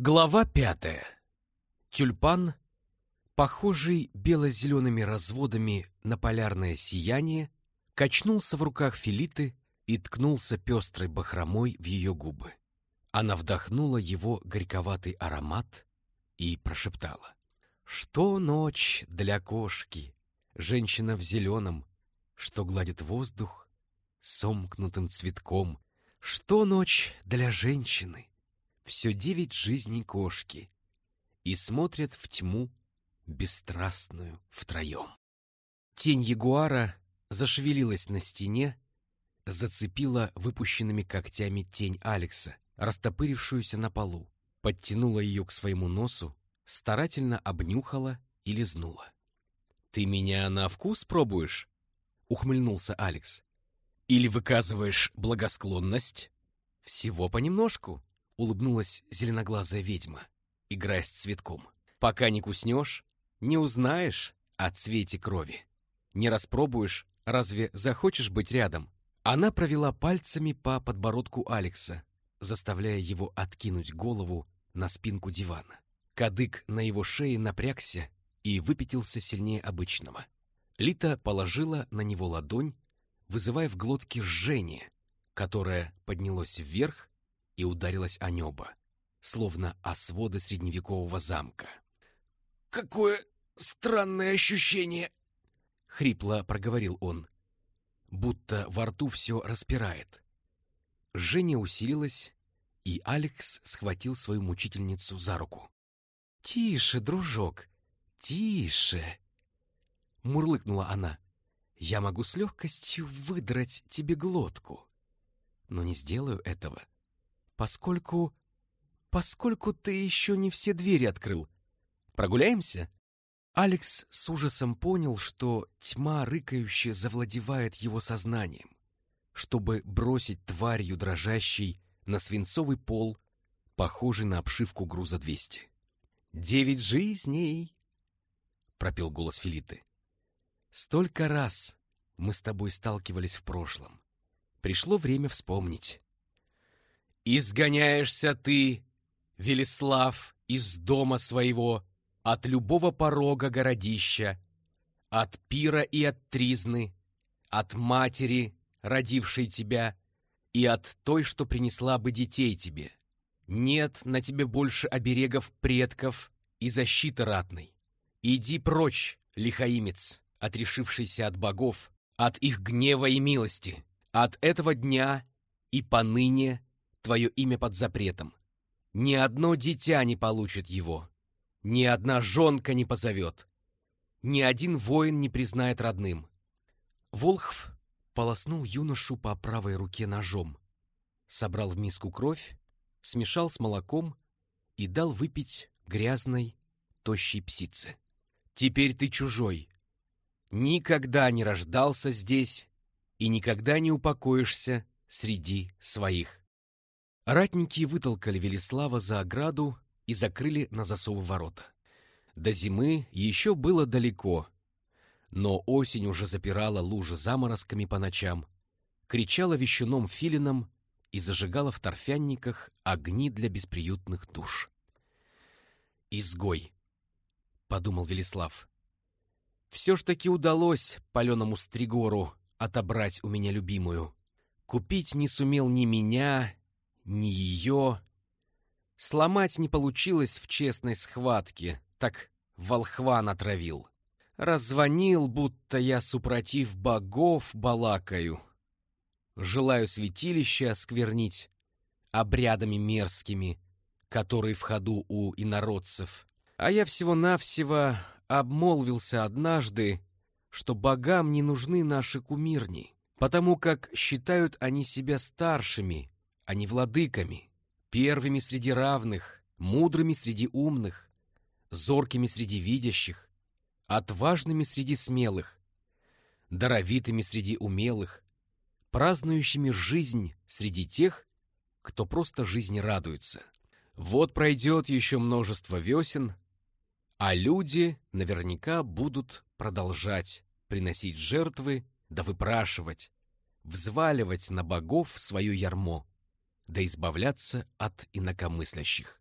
Глава пятая. Тюльпан, похожий бело-зелеными разводами на полярное сияние, качнулся в руках Филиты и ткнулся пестрой бахромой в ее губы. Она вдохнула его горьковатый аромат и прошептала. «Что ночь для кошки, женщина в зеленом, что гладит воздух сомкнутым цветком, что ночь для женщины, все девять жизней кошки, и смотрят в тьму бесстрастную втроем. Тень ягуара зашевелилась на стене, зацепила выпущенными когтями тень Алекса, растопырившуюся на полу, подтянула ее к своему носу, старательно обнюхала и лизнула. «Ты меня на вкус пробуешь?» — ухмыльнулся Алекс. «Или выказываешь благосклонность?» «Всего понемножку», — улыбнулась зеленоглазая ведьма, играя с цветком. «Пока не куснешь, не узнаешь о цвете крови. Не распробуешь, разве захочешь быть рядом?» Она провела пальцами по подбородку Алекса, заставляя его откинуть голову на спинку дивана. Кадык на его шее напрягся и выпятился сильнее обычного. Лита положила на него ладонь, вызывая в глотке жжение, которое поднялось вверх и ударилось о небо, словно о своды средневекового замка. «Какое странное ощущение!» — хрипло проговорил он, будто во рту все распирает. Жжение усилилось, и Алекс схватил свою мучительницу за руку. «Тише, дружок, тише!» — мурлыкнула она. «Я могу с легкостью выдрать тебе глотку, но не сделаю этого, поскольку... поскольку ты еще не все двери открыл. Прогуляемся?» Алекс с ужасом понял, что тьма рыкающая завладевает его сознанием, чтобы бросить тварью дрожащей на свинцовый пол, похожий на обшивку груза 200. «Девять жизней!» — пропел голос Филиты. «Столько раз мы с тобой сталкивались в прошлом. Пришло время вспомнить». «Изгоняешься ты, Велислав, из дома своего, от любого порога городища, от пира и от тризны, от матери, родившей тебя, и от той, что принесла бы детей тебе. Нет на тебе больше оберегов предков и защиты ратной. Иди прочь, лихаимец, отрешившийся от богов, от их гнева и милости. От этого дня и поныне твое имя под запретом. Ни одно дитя не получит его, ни одна жонка не позовет, ни один воин не признает родным. Волхв полоснул юношу по правой руке ножом, собрал в миску кровь смешал с молоком и дал выпить грязной, тощей псице. «Теперь ты чужой. Никогда не рождался здесь и никогда не упокоишься среди своих». Ратники вытолкали Велислава за ограду и закрыли на засовы ворота. До зимы еще было далеко, но осень уже запирала лужи заморозками по ночам, кричала вещуном филинам и зажигала в торфянниках огни для бесприютных душ. «Изгой», — подумал Велислав. «Все ж таки удалось паленому Стригору отобрать у меня любимую. Купить не сумел ни меня, ни ее. Сломать не получилось в честной схватке, так волхва натравил. Раззвонил, будто я, супротив богов, балакаю, желаю святилище осквернить обрядами мерзкими, которые в ходу у инородцев. А я всего-навсего обмолвился однажды, что богам не нужны наши кумирни, потому как считают они себя старшими, а не владыками, первыми среди равных, мудрыми среди умных, зоркими среди видящих, отважными среди смелых, даровитыми среди умелых, празднующими жизнь среди тех, кто просто жизни радуется. Вот пройдет еще множество весен, а люди наверняка будут продолжать приносить жертвы да выпрашивать, взваливать на богов свое ярмо, да избавляться от инакомыслящих.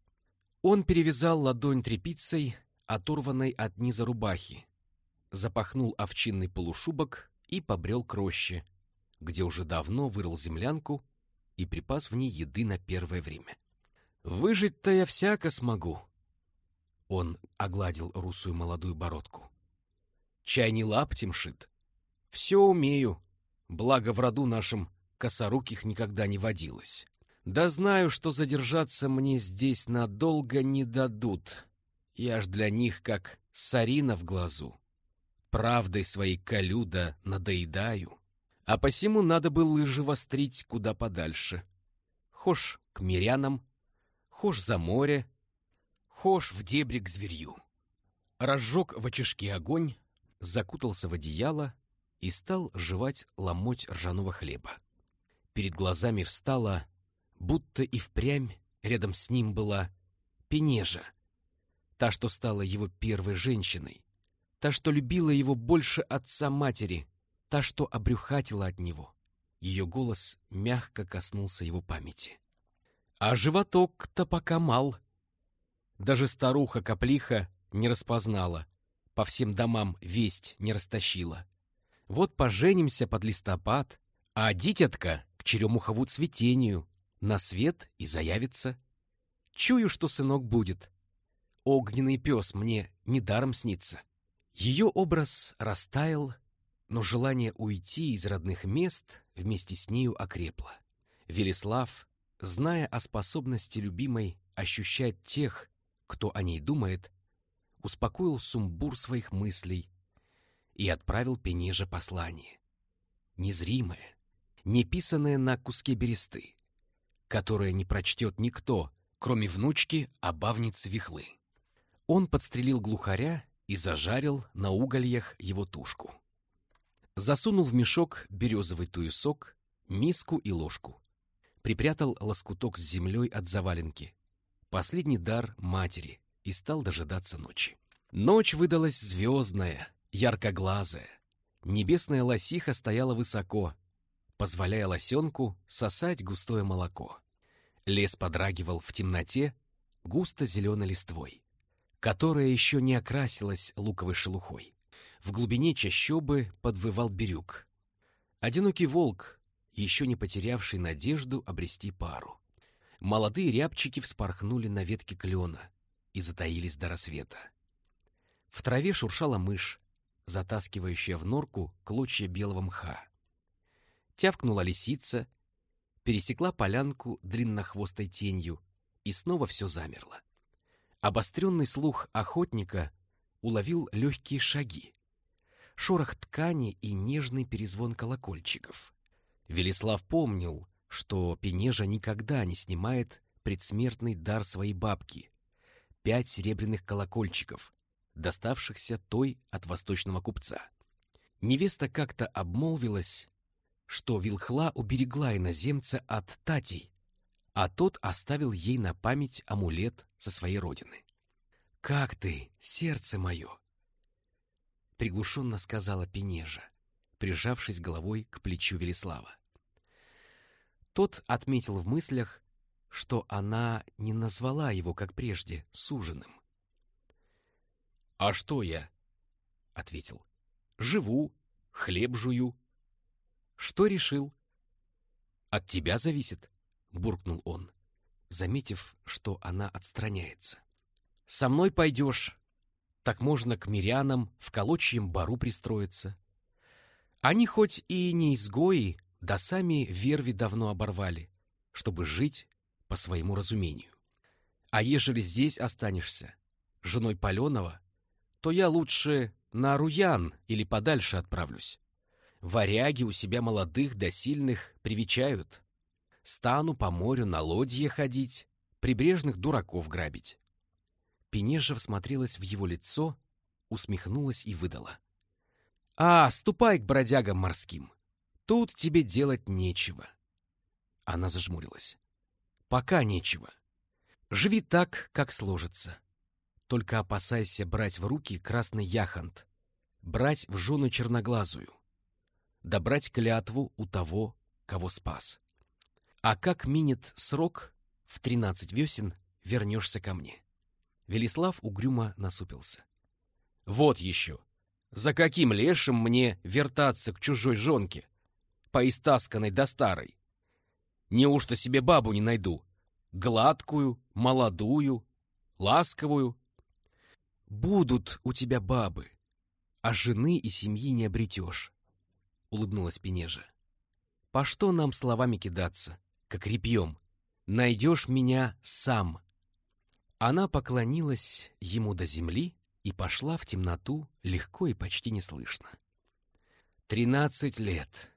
Он перевязал ладонь тряпицей, оторванной от низа рубахи, запахнул овчинный полушубок и побрел к роще, где уже давно вырыл землянку и припас в ней еды на первое время. «Выжить-то я всяко смогу!» Он огладил русую молодую бородку. «Чай не лаптем шит. Все умею, благо в роду нашем косоруких никогда не водилось. Да знаю, что задержаться мне здесь надолго не дадут. Я ж для них как сарина в глазу. Правдой своей колю да надоедаю. А посему надо бы лыжи вострить куда подальше. Хошь к мирянам, хошь за море, хошь в дебри к зверью. Разжег в очишке огонь, закутался в одеяло и стал жевать ломоть ржаного хлеба. Перед глазами встала, будто и впрямь рядом с ним была Пенежа, та, что стала его первой женщиной, та, что любила его больше отца матери, та, что обрюхатила от него. Ее голос мягко коснулся его памяти. А животок-то пока мал. Даже старуха-коплиха не распознала, по всем домам весть не растащила. Вот поженимся под листопад, а дитятка черемухову цветению, на свет и заявится. Чую, что сынок будет. Огненный пес мне недаром снится. Ее образ растаял, но желание уйти из родных мест вместе с нею окрепло. Велислав, зная о способности любимой ощущать тех, кто о ней думает, успокоил сумбур своих мыслей и отправил Пенеже послание. Незримое, не писанное на куске бересты, которое не прочтет никто, кроме внучки обавницы Вихлы. Он подстрелил глухаря и зажарил на угольях его тушку. Засунул в мешок березовый туесок, миску и ложку. Припрятал лоскуток с землей от заваленки. Последний дар матери и стал дожидаться ночи. Ночь выдалась звездная, яркоглазая. Небесная лосиха стояла высоко, позволяя лосенку сосать густое молоко. Лес подрагивал в темноте густо зеленой листвой, которая еще не окрасилась луковой шелухой. В глубине чащобы подвывал бирюк. Одинокий волк, еще не потерявший надежду обрести пару. Молодые рябчики вспорхнули на ветке клена и затаились до рассвета. В траве шуршала мышь, затаскивающая в норку клочья белого мха. Тявкнула лисица, пересекла полянку длиннохвостой тенью, и снова все замерло. Обостренный слух охотника уловил легкие шаги, шорох ткани и нежный перезвон колокольчиков. Велислав помнил, что Пенежа никогда не снимает предсмертный дар своей бабки — пять серебряных колокольчиков, доставшихся той от восточного купца. Невеста как-то обмолвилась, что Вилхла уберегла иноземца от Татей, а тот оставил ей на память амулет со своей родины. «Как ты, сердце мое!» Приглушенно сказала Пенежа, прижавшись головой к плечу Велислава. Тот отметил в мыслях, что она не назвала его, как прежде, суженым. «А что я?» — ответил. «Живу, хлеб жую, что решил? От тебя зависит, буркнул он, заметив, что она отстраняется. Со мной пойдешь, так можно к мирянам в колочьем бару пристроиться. Они хоть и не изгои, да сами верви давно оборвали, чтобы жить по своему разумению. А ежели здесь останешься, женой Паленова, то я лучше на Руян или подальше отправлюсь. Варяги у себя молодых да сильных привечают. Стану по морю на лодье ходить, прибрежных дураков грабить. Пенежа всмотрелась в его лицо, усмехнулась и выдала. «А, ступай к бродягам морским. Тут тебе делать нечего». Она зажмурилась. «Пока нечего. Живи так, как сложится. Только опасайся брать в руки красный яхонт, брать в жену черноглазую добрать клятву у того, кого спас. А как минет срок, в тринадцать весен вернешься ко мне. Велислав угрюмо насупился. «Вот еще! За каким лешим мне вертаться к чужой жонке, поистасканной до старой? Неужто себе бабу не найду? Гладкую, молодую, ласковую? Будут у тебя бабы, а жены и семьи не обретешь, — улыбнулась Пенежа. По что нам словами кидаться, как репьем? Найдешь меня сам. Она поклонилась ему до земли и пошла в темноту легко и почти неслышно. Тринадцать лет.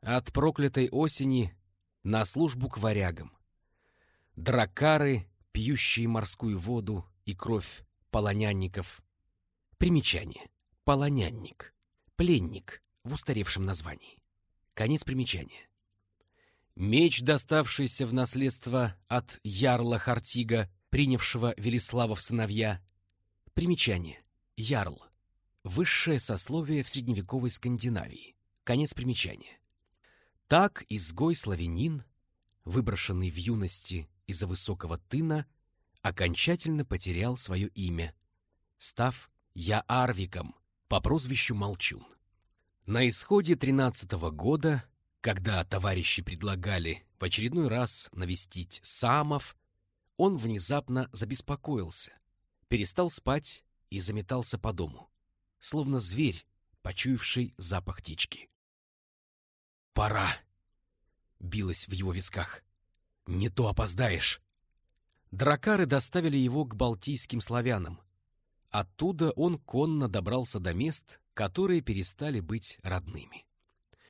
От проклятой осени на службу к варягам. Дракары, пьющие морскую воду и кровь полонянников. Примечание. Полонянник. Пленник в устаревшем названии. Конец примечания. Меч, доставшийся в наследство от ярла Хартига, принявшего Велислава в сыновья. Примечание. Ярл. Высшее сословие в средневековой Скандинавии. Конец примечания. Так изгой-славянин, выброшенный в юности из-за высокого тына, окончательно потерял свое имя, став Яарвиком по прозвищу Молчун. На исходе тринадцатого года когда товарищи предлагали в очередной раз навестить Самов, он внезапно забеспокоился, перестал спать и заметался по дому, словно зверь, почуявший запах птички. «Пора!» — билось в его висках. «Не то опоздаешь!» Дракары доставили его к балтийским славянам. Оттуда он конно добрался до мест, которые перестали быть родными.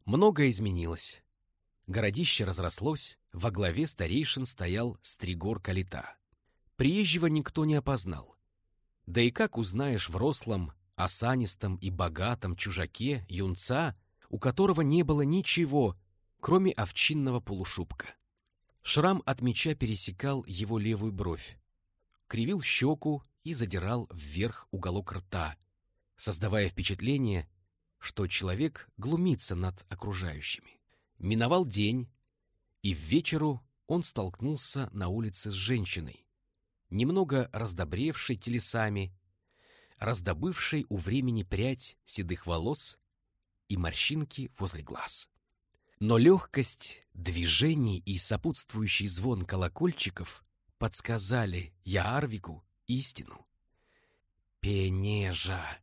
Многое изменилось. Городище разрослось, во главе старейшин стоял Стригор Калита. Приезжего никто не опознал. Да и как узнаешь в рослом, осанистом и богатом чужаке юнца, у которого не было ничего, кроме овчинного полушубка. Шрам от меча пересекал его левую бровь, кривил щеку и задирал вверх уголок рта, создавая впечатление, что человек глумится над окружающими. Миновал день, и в вечеру он столкнулся на улице с женщиной, немного раздобревшей телесами, раздобывшей у времени прядь седых волос и морщинки возле глаз. Но легкость движений и сопутствующий звон колокольчиков подсказали Яарвику истину. «Пенежа!»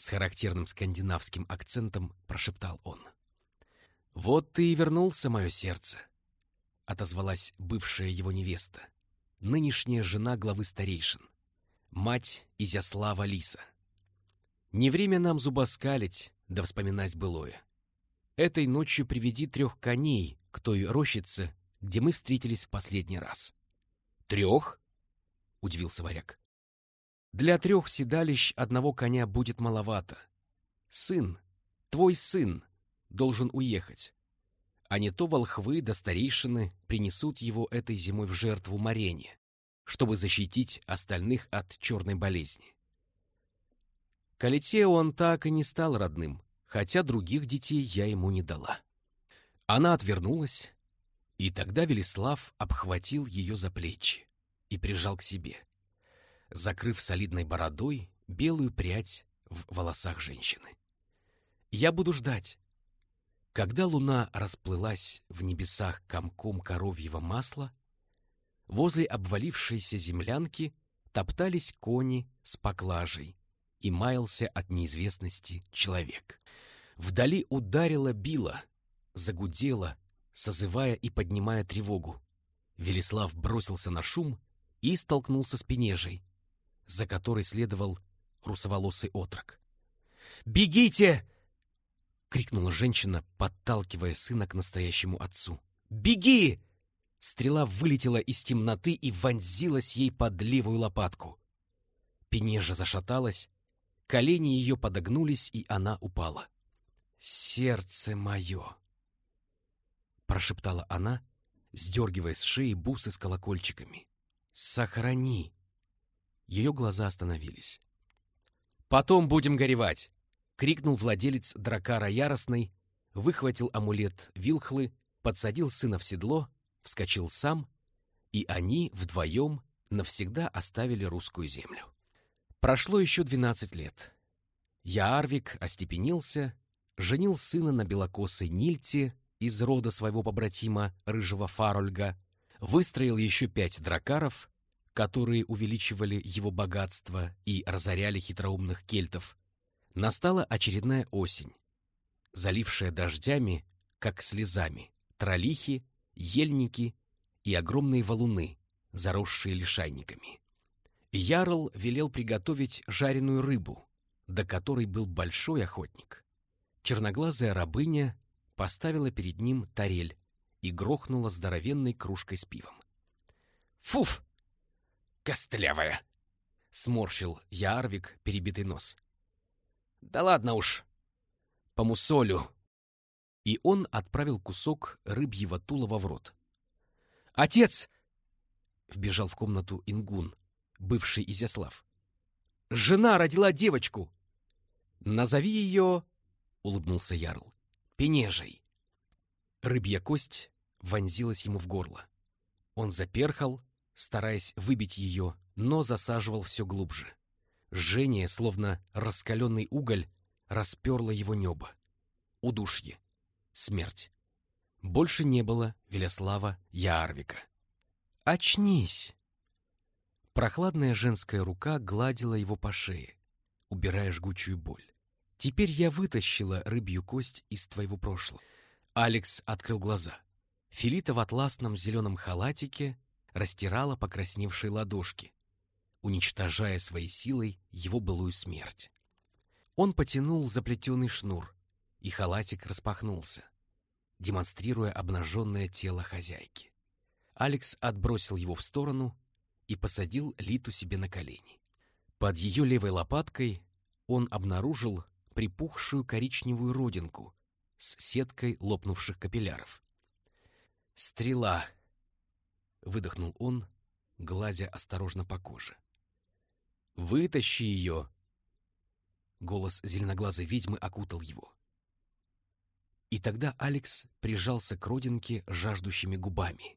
С характерным скандинавским акцентом прошептал он. «Вот ты и вернулся, мое сердце!» — отозвалась бывшая его невеста, нынешняя жена главы старейшин, мать Изяслава Лиса. «Не время нам зубоскалить, да вспоминать былое. Этой ночью приведи трех коней к той рощице, где мы встретились в последний раз». «Трех?» — удивился варяг. Для трех седалищ одного коня будет маловато. Сын, твой сын, должен уехать. А не то волхвы до старейшины принесут его этой зимой в жертву Марене, чтобы защитить остальных от черной болезни. Калите он так и не стал родным, хотя других детей я ему не дала. Она отвернулась, и тогда Велислав обхватил ее за плечи и прижал к себе закрыв солидной бородой белую прядь в волосах женщины. «Я буду ждать». Когда луна расплылась в небесах комком коровьего масла, возле обвалившейся землянки топтались кони с поклажей и маялся от неизвестности человек. Вдали ударила била, загудела, созывая и поднимая тревогу. Велислав бросился на шум и столкнулся с Пенежей, за которой следовал русоволосый отрок. «Бегите!» — крикнула женщина, подталкивая сына к настоящему отцу. «Беги!» Стрела вылетела из темноты и вонзилась ей под левую лопатку. Пенежа зашаталась, колени ее подогнулись, и она упала. «Сердце мое!» — прошептала она, сдергивая с шеи бусы с колокольчиками. «Сохрани ее глаза остановились. «Потом будем горевать!» — крикнул владелец дракара яростный, выхватил амулет Вилхлы, подсадил сына в седло, вскочил сам, и они вдвоем навсегда оставили русскую землю. Прошло еще двенадцать лет. Яарвик остепенился, женил сына на белокосой Нильте из рода своего побратима Рыжего Фарольга, выстроил еще пять дракаров, которые увеличивали его богатство и разоряли хитроумных кельтов. Настала очередная осень, залившая дождями, как слезами, тролихи, ельники и огромные валуны, заросшие лишайниками. Ярл велел приготовить жареную рыбу, до которой был большой охотник. Черноглазая рабыня поставила перед ним тарель и грохнула здоровенной кружкой с пивом. «Фуф! Костлявая!» — сморщил Ярвик перебитый нос. «Да ладно уж! По мусолю!» И он отправил кусок рыбьего тулова в рот. «Отец!» — вбежал в комнату Ингун, бывший Изяслав. «Жена родила девочку!» «Назови ее...» — улыбнулся Ярл. «Пенежей». Рыбья кость вонзилась ему в горло. Он заперхал, стараясь выбить ее, но засаживал все глубже. Жжение, словно раскаленный уголь, расперло его небо. Удушье. Смерть. Больше не было Веляслава Яарвика. «Очнись!» Прохладная женская рука гладила его по шее, убирая жгучую боль. «Теперь я вытащила рыбью кость из твоего прошлого». Алекс открыл глаза. Филита в атласном зеленом халатике растирала покрасневшие ладошки, уничтожая своей силой его былую смерть. Он потянул заплетенный шнур, и халатик распахнулся, демонстрируя обнаженное тело хозяйки. Алекс отбросил его в сторону и посадил Литу себе на колени. Под ее левой лопаткой он обнаружил припухшую коричневую родинку с сеткой лопнувших капилляров. «Стрела!» — выдохнул он, гладя осторожно по коже. «Вытащи ее!» Голос зеленоглазой ведьмы окутал его. И тогда Алекс прижался к родинке жаждущими губами.